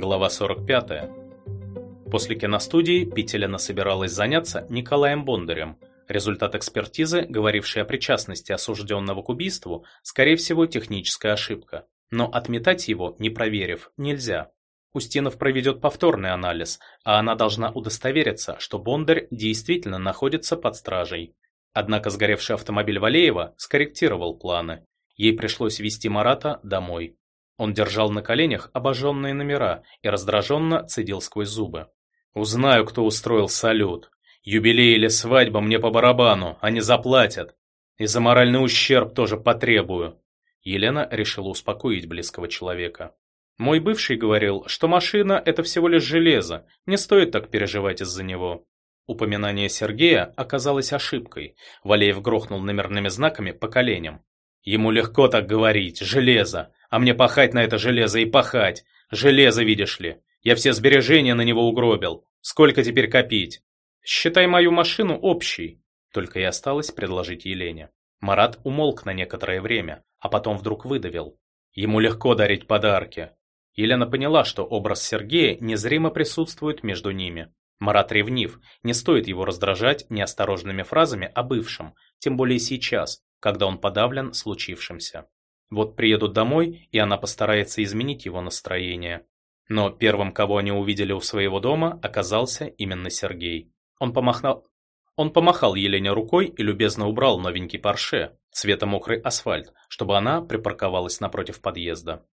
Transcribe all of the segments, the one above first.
Глава 45. После киностудии Петелина собиралась заняться Николаем Бондарем. Результат экспертизы, говоривший о причастности осужденного к убийству, скорее всего, техническая ошибка. Но отметать его, не проверив, нельзя. Устинов проведет повторный анализ, а она должна удостовериться, что Бондарь действительно находится под стражей. Однако сгоревший автомобиль Валеева скорректировал планы. Ей пришлось вести Марата домой. Он держал на коленях обожженные номера и раздраженно цедил сквозь зубы. «Узнаю, кто устроил салют. Юбилей или свадьба мне по барабану, они заплатят. И за моральный ущерб тоже потребую». Елена решила успокоить близкого человека. «Мой бывший говорил, что машина – это всего лишь железо, не стоит так переживать из-за него». Упоминание Сергея оказалось ошибкой. Валеев грохнул номерными знаками по коленям. Ему легко так говорить, железо. А мне пахать на это железо и пахать. Железо, видишь ли. Я все сбережения на него угробил. Сколько теперь копить? Считай мою машину общей. Только и осталось предложить Елене. Марат умолк на некоторое время, а потом вдруг выдавил. Ему легко дарить подарки. Елена поняла, что образ Сергея незримо присутствует между ними. Марат ревнив, не стоит его раздражать неосторожными фразами о бывшем, тем более сейчас, когда он подавлен случившимся. Вот приедут домой, и она постарается изменить его настроение. Но первым, кого они увидели у своего дома, оказался именно Сергей. Он помахал, он помахал Елене рукой и любезно убрал новенький парше, цвета мокрый асфальт, чтобы она припарковалась напротив подъезда.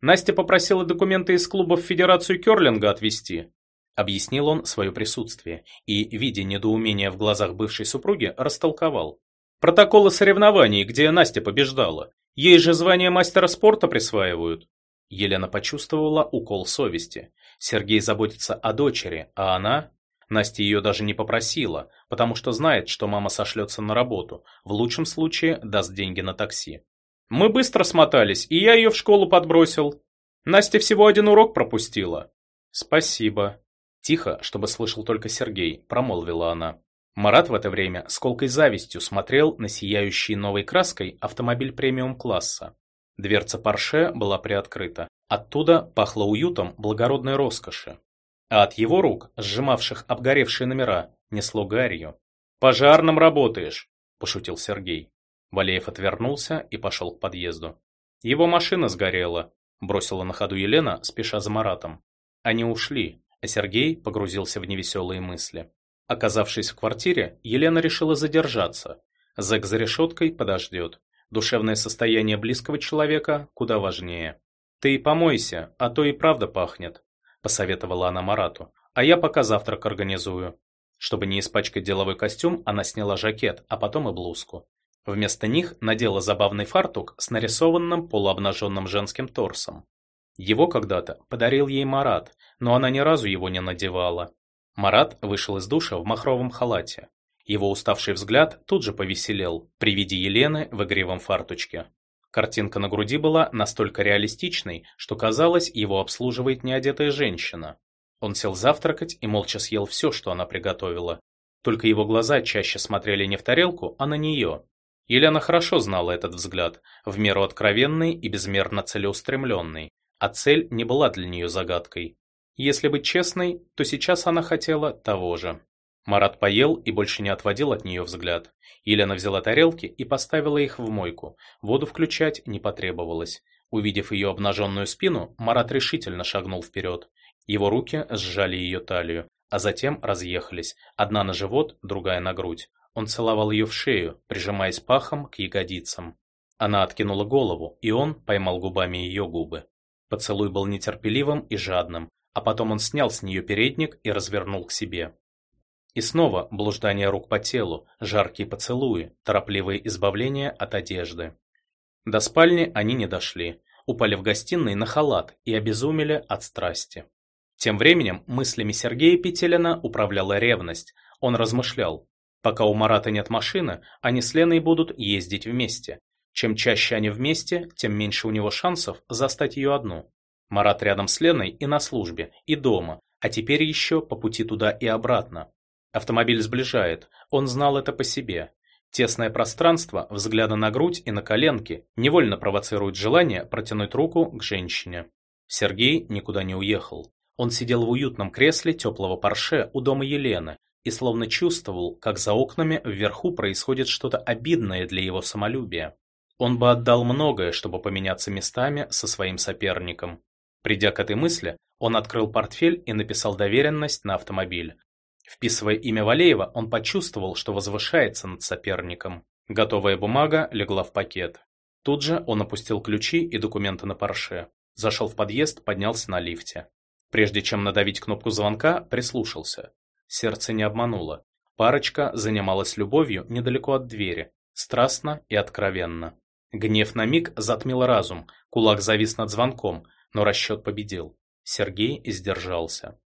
Настя попросила документы из клуба в Федерацию Керлинга отвезти. Объяснил он свое присутствие и, видя недоумение в глазах бывшей супруги, растолковал. Протоколы соревнований, где Настя побеждала. Ей же звание мастера спорта присваивают. Елена почувствовала укол совести. Сергей заботится о дочери, а она... Настя ее даже не попросила, потому что знает, что мама сошлется на работу, в лучшем случае даст деньги на такси. Мы быстро смотались, и я ее в школу подбросил. Настя всего один урок пропустила. Спасибо. Тихо, чтобы слышал только Сергей, промолвила она. Марат в это время с колкой завистью смотрел на сияющий новой краской автомобиль премиум-класса. Дверца Порше была приоткрыта. Оттуда пахло уютом благородной роскоши. А от его рук, сжимавших обгоревшие номера, несло гарью. «Пожарным работаешь!» – пошутил Сергей. Валеев отвернулся и пошел к подъезду. «Его машина сгорела», – бросила на ходу Елена, спеша за Маратом. Они ушли, а Сергей погрузился в невеселые мысли. Оказавшись в квартире, Елена решила задержаться. Зэк за решеткой подождет. Душевное состояние близкого человека куда важнее. «Ты и помойся, а то и правда пахнет», – посоветовала она Марату. «А я пока завтрак организую». Чтобы не испачкать деловой костюм, она сняла жакет, а потом и блузку. Вместо них надела забавный фартук с нарисованным полуобнаженным женским торсом. Его когда-то подарил ей Марат, но она ни разу его не надевала. Марат вышел из душа в махровом халате. Его уставший взгляд тут же повеселел при виде Елены в игривом фартучке. Картинка на груди была настолько реалистичной, что казалось, его обслуживает неодетая женщина. Он сел завтракать и молча съел все, что она приготовила. Только его глаза чаще смотрели не в тарелку, а на нее. Елена хорошо знала этот взгляд, в меру откровенный и безмерно целеустремленный, а цель не была для нее загадкой. Если быть честной, то сейчас она хотела того же. Марат поел и больше не отводил от нее взгляд. Елена взяла тарелки и поставила их в мойку. Воду включать не потребовалось. Увидев ее обнаженную спину, Марат решительно шагнул вперед. Его руки сжали ее талию, а затем разъехались, одна на живот, другая на грудь. Он целовал ее в шею, прижимаясь пахом к ягодицам. Она откинула голову, и он поймал губами ее губы. Поцелуй был нетерпеливым и жадным, а потом он снял с нее передник и развернул к себе. И снова блуждание рук по телу, жаркие поцелуи, торопливое избавление от одежды. До спальни они не дошли, упали в гостиной на халат и обезумели от страсти. Тем временем мыслями Сергея Петелина управляла ревность. Он размышлял. Пока у Марата нет машины, они с Леной будут ездить вместе. Чем чаще они вместе, тем меньше у него шансов застать ее одну. Марат рядом с Леной и на службе, и дома, а теперь еще по пути туда и обратно. Автомобиль сближает, он знал это по себе. Тесное пространство, взгляда на грудь и на коленки невольно провоцирует желание протянуть руку к женщине. Сергей никуда не уехал. Он сидел в уютном кресле теплого парше у дома Елены и словно чувствовал, как за окнами вверху происходит что-то обидное для его самолюбия. Он бы отдал многое, чтобы поменяться местами со своим соперником. Придя к этой мысли, он открыл портфель и написал доверенность на автомобиль. Вписывая имя Валеева, он почувствовал, что возвышается над соперником. Готовая бумага легла в пакет. Тут же он опустил ключи и документы на Порше. Зашел в подъезд, поднялся на лифте. Прежде чем надавить кнопку звонка, прислушался. Сердце не обмануло. Парочка занималась любовью недалеко от двери, страстно и откровенно. Гнев на миг затмил разум, кулак завис над звонком, но расчет победил. Сергей сдержался.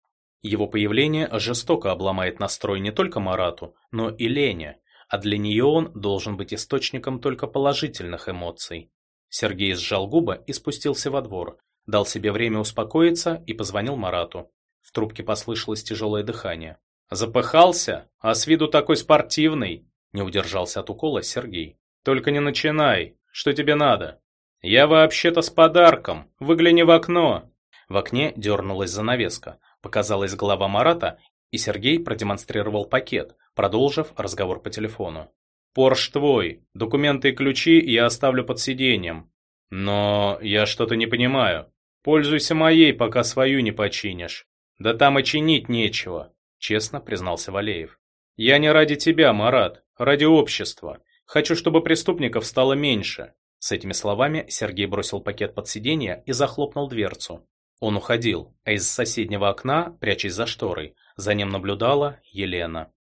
Его появление жестоко обломает настрой не только Марату, но и Лене, а для нее он должен быть источником только положительных эмоций. Сергей сжал губы и спустился во двор, дал себе время успокоиться и позвонил Марату. В трубке послышалось тяжелое дыхание. Запыхался? А с виду такой спортивный!» Не удержался от укола Сергей. «Только не начинай! Что тебе надо?» «Я вообще-то с подарком! Выгляни в окно!» В окне дернулась занавеска. Показалась голова Марата, и Сергей продемонстрировал пакет, продолжив разговор по телефону. «Порш твой. Документы и ключи я оставлю под сиденьем. Но я что-то не понимаю. Пользуйся моей, пока свою не починишь. Да там и чинить нечего честно признался Валеев. Я не ради тебя, Марат, ради общества. Хочу, чтобы преступников стало меньше. С этими словами Сергей бросил пакет под сиденье и захлопнул дверцу. Он уходил, а из соседнего окна, прячась за шторой, за ним наблюдала Елена.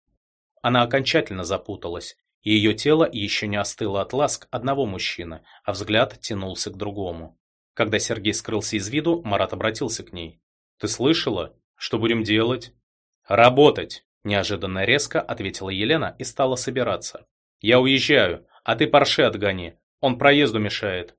Она окончательно запуталась, и ее тело еще не остыло от ласк одного мужчины, а взгляд тянулся к другому. Когда Сергей скрылся из виду, Марат обратился к ней. «Ты слышала? Что будем делать?» «Работать!» – неожиданно резко ответила Елена и стала собираться. «Я уезжаю, а ты парше отгони, он проезду мешает».